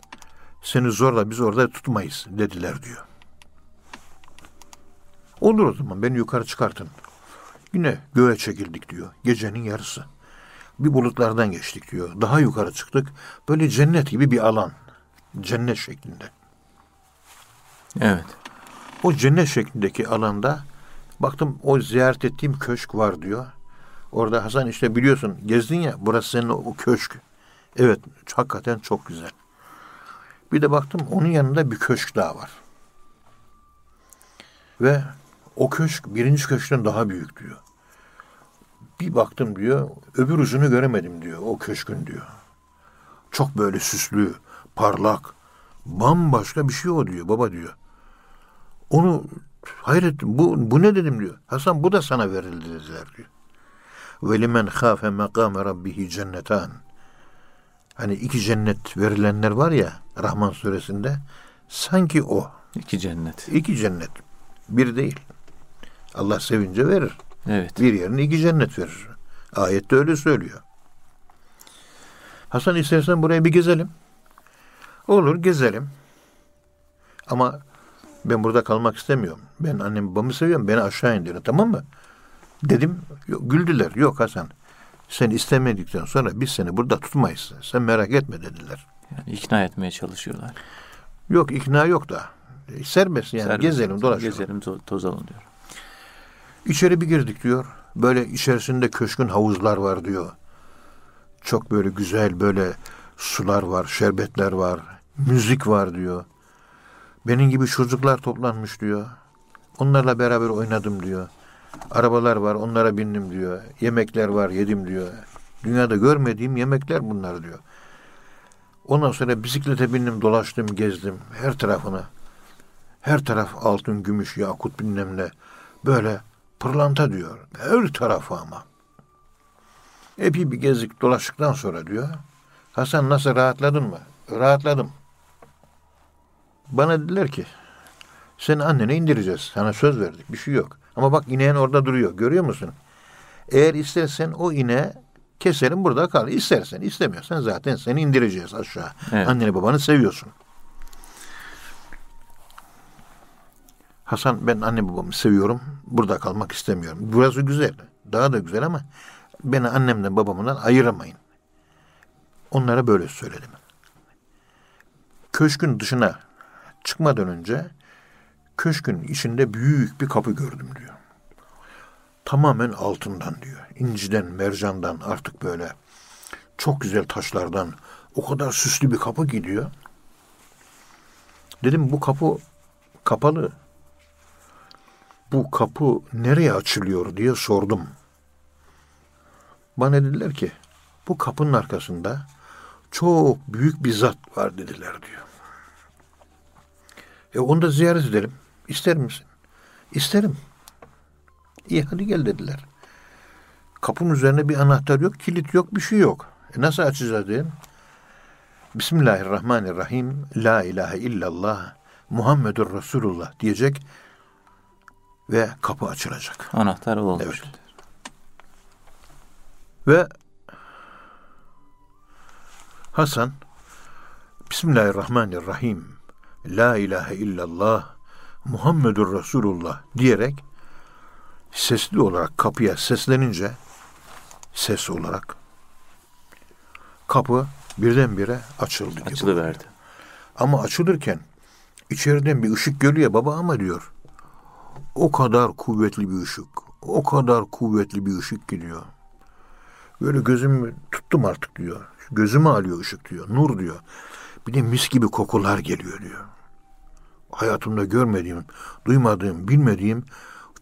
B: seni zorla biz orada tutmayız dediler diyor. Olur o zaman beni yukarı çıkartın. Yine göğe çekildik diyor. Gecenin yarısı. Bir bulutlardan geçtik diyor. Daha yukarı çıktık. Böyle cennet gibi bir alan. cennet şeklinde.
A: Evet.
B: O cennet şeklindeki alanda baktım o ziyaret ettiğim köşk var diyor. Orada Hasan işte biliyorsun gezdin ya burası senin o köşk. Evet hakikaten çok güzel. Bir de baktım onun yanında bir köşk daha var. Ve o köşk birinci köşkten daha büyük diyor. Bir baktım diyor öbür ucunu göremedim diyor o köşkün diyor. Çok böyle süslü, parlak, bambaşka bir şey o diyor baba diyor. Onu hayret bu, bu ne dedim diyor. Hasan bu da sana verildi dediler diyor. Ve limen khafe mekame rabbihi cennetan. Hani iki cennet verilenler var ya Rahman suresinde. Sanki o.
A: İki cennet.
B: İki cennet. Bir değil. Allah sevince verir.
A: Evet.
B: Bir yerine iki cennet verir. Ayette öyle söylüyor. Hasan istersen buraya bir gezelim. Olur gezelim. Ama ben burada kalmak istemiyorum. Ben annem babamı seviyorum. Beni aşağı indirin tamam mı? Dedim. Yok, güldüler. Yok Hasan. Sen istemedikten sonra biz seni burada tutmayız. Sen merak etme dediler.
A: Yani ikna etmeye çalışıyorlar.
B: Yok ikna yok da. Serbest yani
A: Serbest.
B: gezelim dolaşalım.
A: Gezelim to- tozalım diyor.
B: İçeri bir girdik diyor. Böyle içerisinde köşkün havuzlar var diyor. Çok böyle güzel böyle sular var, şerbetler var, müzik var diyor. Benim gibi çocuklar toplanmış diyor. Onlarla beraber oynadım diyor. Arabalar var, onlara bindim diyor. Yemekler var, yedim diyor. Dünyada görmediğim yemekler bunlar diyor. Ondan sonra bisiklete bindim, dolaştım, gezdim her tarafına. Her taraf altın, gümüş, yakut bilmem ne. Böyle pırlanta diyor. Her tarafı ama. Epey bir gezdik dolaştıktan sonra diyor. Hasan nasıl rahatladın mı? Rahatladım. Bana dediler ki seni annene indireceğiz. Sana söz verdik. Bir şey yok. Ama bak ineğin orada duruyor. Görüyor musun? Eğer istersen o ineği keserim burada kal. İstersen istemiyorsan zaten seni indireceğiz aşağı.
A: Evet.
B: Anneni babanı seviyorsun. Hasan ben anne babamı seviyorum. Burada kalmak istemiyorum. Burası güzel. Daha da güzel ama beni annemden babamdan ayıramayın. Onlara böyle söyledim. Köşkün dışına çıkmadan önce köşkün içinde büyük bir kapı gördüm diyor. Tamamen altından diyor. İnciden, mercandan artık böyle çok güzel taşlardan o kadar süslü bir kapı gidiyor. Dedim bu kapı kapalı. Bu kapı nereye açılıyor diye sordum. Bana dediler ki bu kapının arkasında çok büyük bir zat var dediler diyor. E onu da ziyaret edelim. İster misin? İsterim. İyi hadi gel dediler. Kapının üzerine bir anahtar yok, kilit yok, bir şey yok. E nasıl açacağız dedim. Bismillahirrahmanirrahim. La ilahe illallah. Muhammedur Resulullah diyecek ve kapı açılacak.
A: Anahtar olmuş.
B: Evet. Ve Hasan Bismillahirrahmanirrahim. La ilahe illallah Muhammedur Resulullah diyerek sesli olarak kapıya seslenince ses olarak kapı birdenbire açıldı. gibi.
A: Açılıverdi.
B: Ama açılırken içeriden bir ışık geliyor baba ama diyor. O kadar kuvvetli bir ışık. O kadar kuvvetli bir ışık gidiyor. Böyle gözümü tuttum artık diyor. Gözümü alıyor ışık diyor. Nur diyor. Bir de mis gibi kokular geliyor diyor. Hayatımda görmediğim, duymadığım, bilmediğim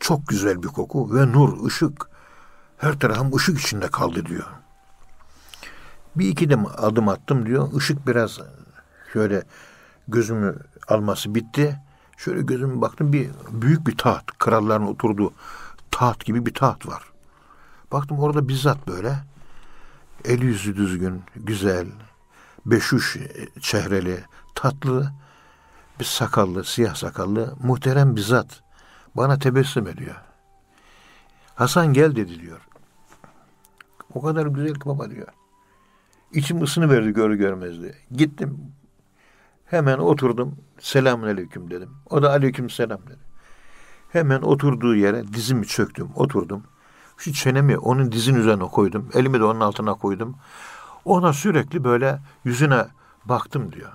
B: çok güzel bir koku ve nur, ışık. Her tarafım ışık içinde kaldı diyor. Bir iki de adım attım diyor. Işık biraz şöyle gözümü alması bitti. Şöyle gözüme baktım bir büyük bir taht. Kralların oturduğu taht gibi bir taht var. Baktım orada bizzat böyle el yüzü düzgün, güzel, beşuş çehreli, tatlı bir sakallı, siyah sakallı, muhterem bir zat bana tebessüm ediyor. Hasan gel dedi diyor. O kadar güzel ki baba diyor. İçim ısınıverdi görü görmezdi. Gittim. Hemen oturdum. Selamun aleyküm dedim. O da aleyküm selam dedi. Hemen oturduğu yere dizimi çöktüm. Oturdum. Şu çenemi onun dizin üzerine koydum. Elimi de onun altına koydum. Ona sürekli böyle yüzüne baktım diyor.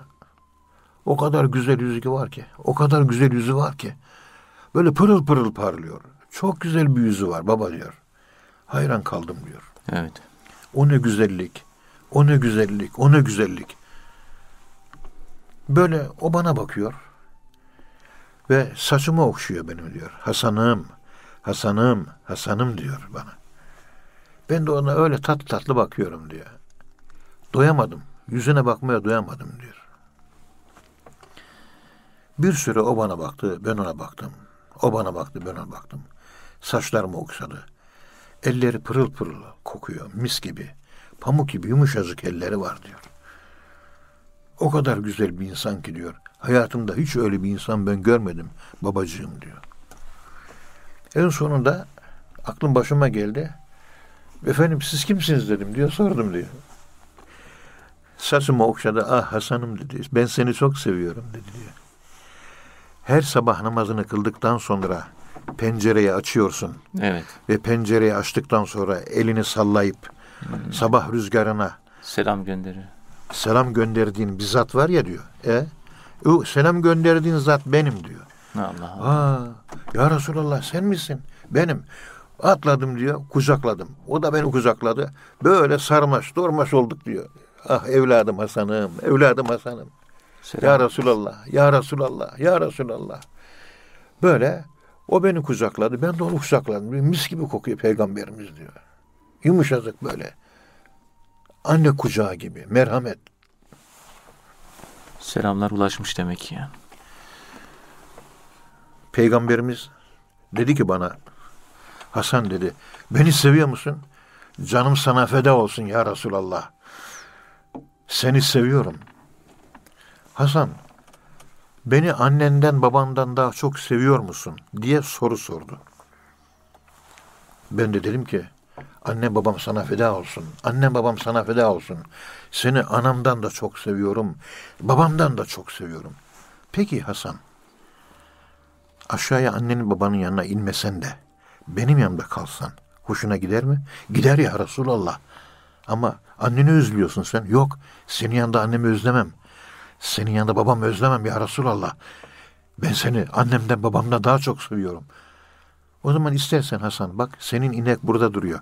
B: O kadar güzel yüzü var ki. O kadar güzel yüzü var ki. Böyle pırıl pırıl parlıyor. Çok güzel bir yüzü var baba diyor. Hayran kaldım diyor.
A: Evet.
B: O ne güzellik. O ne güzellik. O ne güzellik. Böyle o bana bakıyor. Ve saçımı okşuyor benim diyor. Hasan'ım, Hasan'ım, Hasan'ım diyor bana. Ben de ona öyle tatlı tatlı bakıyorum diyor. Doyamadım. Yüzüne bakmaya doyamadım diyor. Bir süre o bana baktı, ben ona baktım. O bana baktı, ben ona baktım. Saçlarımı okşadı. Elleri pırıl pırıl kokuyor, mis gibi. Pamuk gibi yumuşacık elleri var diyor. O kadar güzel bir insan ki diyor. Hayatımda hiç öyle bir insan ben görmedim babacığım diyor. En sonunda aklım başıma geldi. Efendim siz kimsiniz dedim diyor sordum diyor. Saçımı okşadı. Ah Hasan'ım dedi. Ben seni çok seviyorum dedi diyor. Her sabah namazını kıldıktan sonra pencereyi açıyorsun.
A: Evet.
B: Ve pencereyi açtıktan sonra elini sallayıp sabah rüzgarına
A: Selam gönderiyor.
B: Selam gönderdiğin bir zat var ya diyor. E, o selam gönderdiğin zat benim diyor.
A: Allah Allah.
B: Aa, ya Resulallah sen misin? Benim. Atladım diyor, kucakladım. O da beni kucakladı. Böyle sarmaş, dormaş olduk diyor. Ah evladım Hasan'ım, evladım Hasan'ım.
A: Selam.
B: Ya Resulallah, ya Resulallah, ya Resulallah. Böyle o beni kucakladı, ben de onu kucakladım. Mis gibi kokuyor peygamberimiz diyor. Yumuşacık böyle. Anne kucağı gibi, merhamet.
A: Selamlar ulaşmış demek ki yani.
B: Peygamberimiz dedi ki bana, Hasan dedi, beni seviyor musun? Canım sana feda olsun ya Resulallah. Seni seviyorum. Hasan, beni annenden babandan daha çok seviyor musun? diye soru sordu. Ben de dedim ki, anne babam sana feda olsun. Annem babam sana feda olsun. Seni anamdan da çok seviyorum. Babamdan da çok seviyorum. Peki Hasan, aşağıya annenin babanın yanına inmesen de benim yanımda kalsan hoşuna gider mi? Gider ya Resulallah. Ama anneni özlüyorsun sen. Yok senin yanında annemi özlemem. Senin yanında babamı özlemem ya Resulallah. Ben seni annemden babamdan daha çok seviyorum. O zaman istersen Hasan bak senin inek burada duruyor.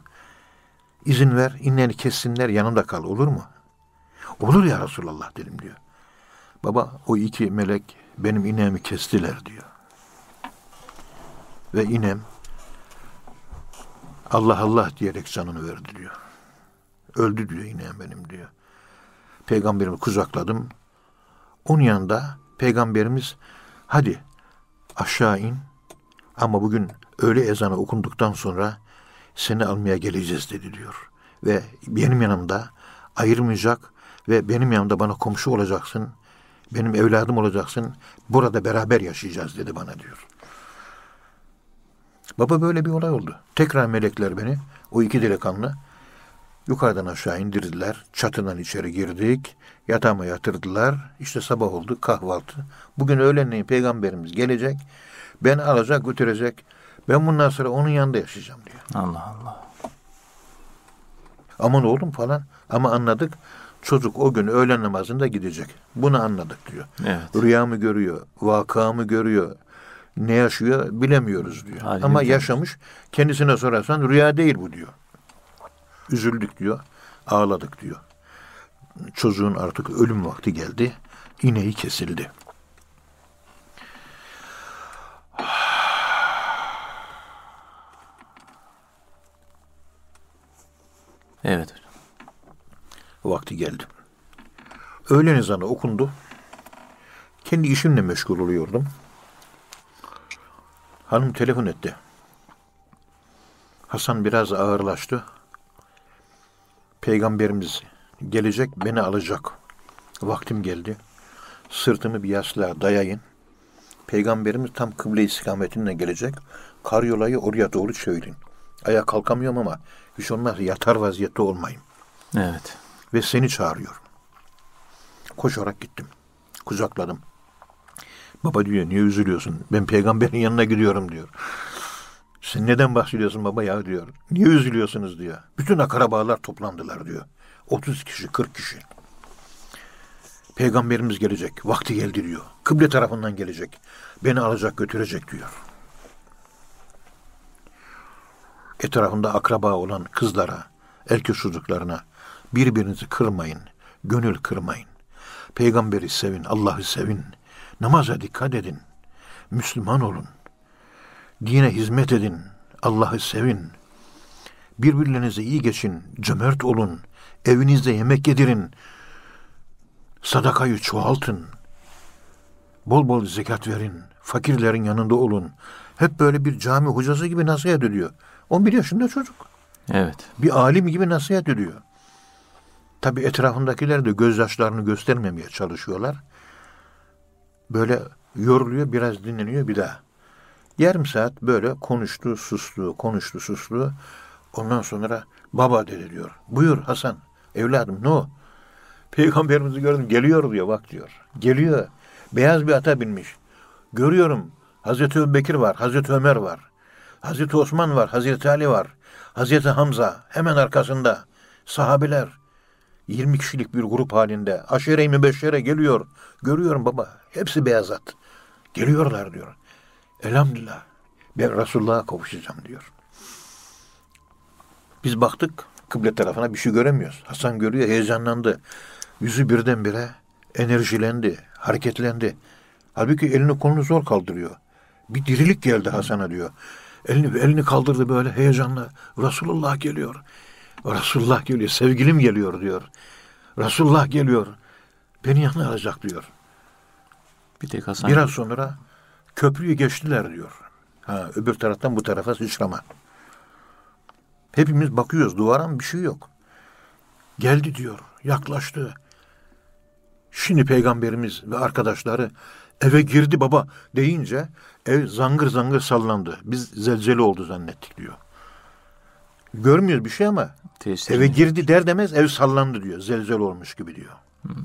B: İzin ver ineğini kessinler yanımda kal olur mu? Olur ya Resulallah dedim diyor. Baba o iki melek benim ineğimi kestiler diyor. Ve inem Allah Allah diyerek canını verdi diyor. Öldü diyor inem benim diyor. Peygamberimi kucakladım. Onun yanında peygamberimiz hadi aşağı in ama bugün öğle ezanı okunduktan sonra seni almaya geleceğiz dedi diyor. Ve benim yanımda ayırmayacak ve benim yanımda bana komşu olacaksın. Benim evladım olacaksın. Burada beraber yaşayacağız dedi bana diyor. Baba böyle bir olay oldu. Tekrar melekler beni, o iki delikanlı yukarıdan aşağı indirdiler. Çatından içeri girdik. Yatağıma yatırdılar. İşte sabah oldu kahvaltı. Bugün öğlenleyin peygamberimiz gelecek. Beni alacak götürecek. Ben bundan sonra onun yanında yaşayacağım diyor.
A: Allah Allah.
B: Aman oğlum falan. Ama anladık. Çocuk o gün öğlen namazında gidecek. Bunu anladık diyor.
A: Evet.
B: Rüyamı görüyor, vakamı görüyor. Ne yaşıyor bilemiyoruz diyor.
A: Haliyle
B: Ama yaşamış. Kendisine sorarsan rüya değil bu diyor. Üzüldük diyor. Ağladık diyor. Çocuğun artık ölüm vakti geldi. İneği kesildi.
A: Evet hocam.
B: vakti geldi. Öğlen ezanı okundu. Kendi işimle meşgul oluyordum. Hanım telefon etti. Hasan biraz ağırlaştı. Peygamberimiz gelecek beni alacak. Vaktim geldi. Sırtımı bir yastığa dayayın. Peygamberimiz tam kıble istikametine gelecek. Karyolayı oraya doğru çevirin. Ayağa kalkamıyorum ama hiç olmaz yatar vaziyette olmayayım
A: Evet.
B: ve seni çağırıyor. Koşarak gittim. Kucakladım. Baba diyor niye üzülüyorsun? Ben peygamberin yanına gidiyorum diyor. Sen neden bahsediyorsun baba ya diyor. Niye üzülüyorsunuz diyor. Bütün akrabalar toplandılar diyor. 30 kişi 40 kişi. Peygamberimiz gelecek. Vakti geldi diyor. Kıble tarafından gelecek. Beni alacak götürecek diyor. Etrafında akraba olan kızlara, erkek çocuklarına birbirinizi kırmayın. Gönül kırmayın. Peygamberi sevin, Allah'ı sevin. Namaza dikkat edin. Müslüman olun. Dine hizmet edin. Allah'ı sevin. Birbirlerinize iyi geçin. Cömert olun. Evinizde yemek yedirin. Sadakayı çoğaltın. Bol bol zekat verin. Fakirlerin yanında olun. Hep böyle bir cami hocası gibi nasihat ediyor. 11 yaşında çocuk.
A: Evet.
B: Bir alim gibi nasihat ediyor. Tabi etrafındakiler de gözyaşlarını göstermemeye çalışıyorlar. Böyle yoruluyor, biraz dinleniyor bir daha. Yarım saat böyle konuştu, sustu, konuştu, sustu. Ondan sonra baba dedi diyor. Buyur Hasan, evladım ne o? Peygamberimizi gördüm, geliyor diyor bak diyor. Geliyor. Beyaz bir ata binmiş. Görüyorum Hazreti Ebubekir var, Hazreti Ömer var. Hazreti Osman var, Hazreti Ali var. Hazreti Hamza hemen arkasında. Sahabeler 20 kişilik bir grup halinde. Aşere-i mübeşşere geliyor. Görüyorum baba. Hepsi beyaz at. Geliyorlar diyor. Elhamdülillah. Ben Resulullah'a kavuşacağım diyor. Biz baktık kıble tarafına bir şey göremiyoruz. Hasan görüyor heyecanlandı. Yüzü birdenbire enerjilendi, hareketlendi. Halbuki elini kolunu zor kaldırıyor. Bir dirilik geldi Hasan'a diyor. Elini, elini kaldırdı böyle heyecanla. Resulullah geliyor. Resulullah geliyor. Sevgilim geliyor diyor. Resulullah geliyor. Beni yanına alacak diyor.
A: Bir tek Hasan.
B: Biraz sonra köprüyü geçtiler diyor. Ha, öbür taraftan bu tarafa sıçrama. Hepimiz bakıyoruz duvara bir şey yok. Geldi diyor. Yaklaştı. Şimdi peygamberimiz ve arkadaşları eve girdi baba deyince ev zangır zangır sallandı. Biz zelzele oldu zannettik diyor. Görmüyoruz bir şey ama
A: Tesir
B: eve girdi der demez ev sallandı diyor. Zelzele olmuş gibi diyor.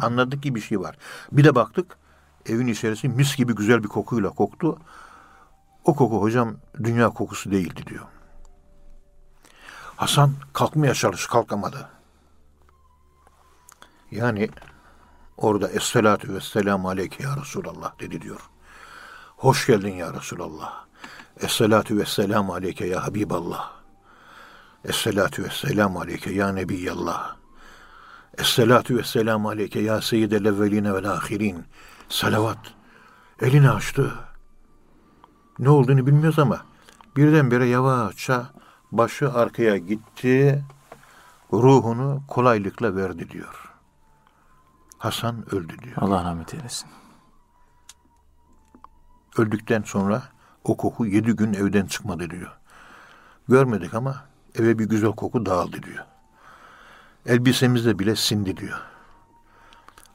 B: Anladık ki bir şey var. Bir de baktık evin içerisi mis gibi güzel bir kokuyla koktu. O koku hocam dünya kokusu değildi diyor. Hasan kalkmaya çalıştı kalkamadı. Yani orada Esselatu vesselamu aleyke ya Resulallah dedi diyor. Hoş geldin ya Resulallah. Esselatu vesselamu aleyke ya Habiballah. Esselatu vesselamu aleyke ya Nebiyallah. Esselatu vesselamu aleyke ya Seyyidel evveline vel ahirin. Salavat. Elini açtı. Ne olduğunu bilmiyoruz ama birdenbire yavaşça başı arkaya gitti. Ruhunu kolaylıkla verdi diyor. Hasan öldü diyor.
A: Allah rahmet eylesin.
B: Öldükten sonra o koku yedi gün evden çıkmadı diyor. Görmedik ama eve bir güzel koku dağıldı diyor. Elbisemizde bile sindi diyor.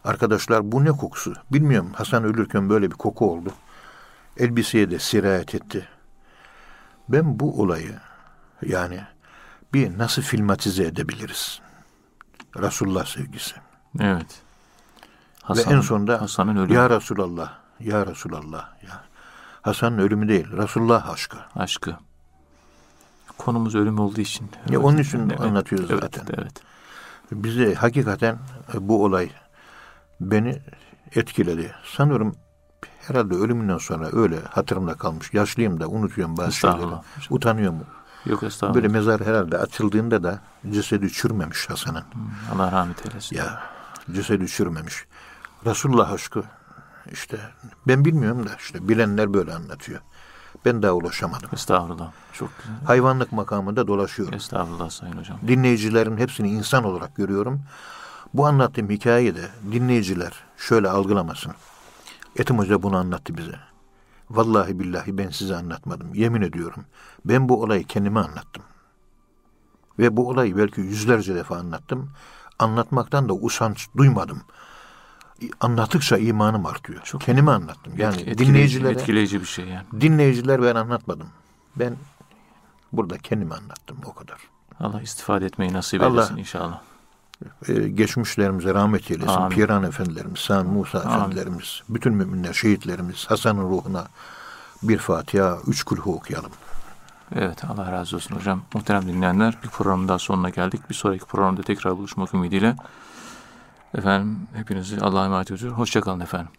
B: Arkadaşlar bu ne kokusu? Bilmiyorum Hasan ölürken böyle bir koku oldu. Elbiseye de sirayet etti. Ben bu olayı yani bir nasıl filmatize edebiliriz? Resulullah sevgisi.
A: Evet.
B: Ve en sonunda
A: Hasan'ın ölümü.
B: Ya Resulallah, Ya Resulallah. Ya. Hasan'ın ölümü değil, Resulullah aşkı.
A: aşkı. Konumuz ölüm olduğu için.
B: Ya onun için anlatıyoruz
A: evet,
B: zaten.
A: Evet.
B: Bize hakikaten e, bu olay beni etkiledi. Sanıyorum herhalde ölümünden sonra öyle hatırımda kalmış. Yaşlıyım da unutuyorum bazı şeyleri. Utanıyorum.
A: Yok estağfurullah.
B: Böyle mezar herhalde açıldığında da cesedi çürümemiş Hasan'ın.
A: Allah rahmet eylesin.
B: Ya cesedi çürümemiş. Resulullah aşkı işte ben bilmiyorum da işte bilenler böyle anlatıyor. Ben daha ulaşamadım.
A: Estağfurullah. Çok güzel.
B: Hayvanlık makamında dolaşıyorum.
A: Estağfurullah Sayın Hocam.
B: Dinleyicilerin hepsini insan olarak görüyorum. Bu anlattığım hikayede dinleyiciler şöyle algılamasın. Etim Hoca bunu anlattı bize. Vallahi billahi ben size anlatmadım. Yemin ediyorum. Ben bu olayı kendime anlattım. Ve bu olayı belki yüzlerce defa anlattım. Anlatmaktan da usanç duymadım. Anlattıkça imanım artıyor.
A: Çok
B: kendime anlattım. Yani
A: Etkileyici-
B: dinleyicilere
A: etkileyici bir şey yani.
B: dinleyiciler ben anlatmadım. Ben burada kendime anlattım o kadar.
A: Allah istifade etmeyi nasip
B: Allah-
A: eylesin inşallah.
B: Ee, geçmişlerimize rahmet eylesin.
A: Amin.
B: Piran efendilerimiz, Sami Musa
A: Amin.
B: efendilerimiz, bütün müminler, şehitlerimiz, Hasan'ın ruhuna bir Fatiha, üç kulhu okuyalım.
A: Evet Allah razı olsun hocam. Muhterem dinleyenler bir programın daha sonuna geldik. Bir sonraki programda tekrar buluşmak ümidiyle. Efendim hepinizi Allah'a emanet ediyorum. Hoşçakalın efendim.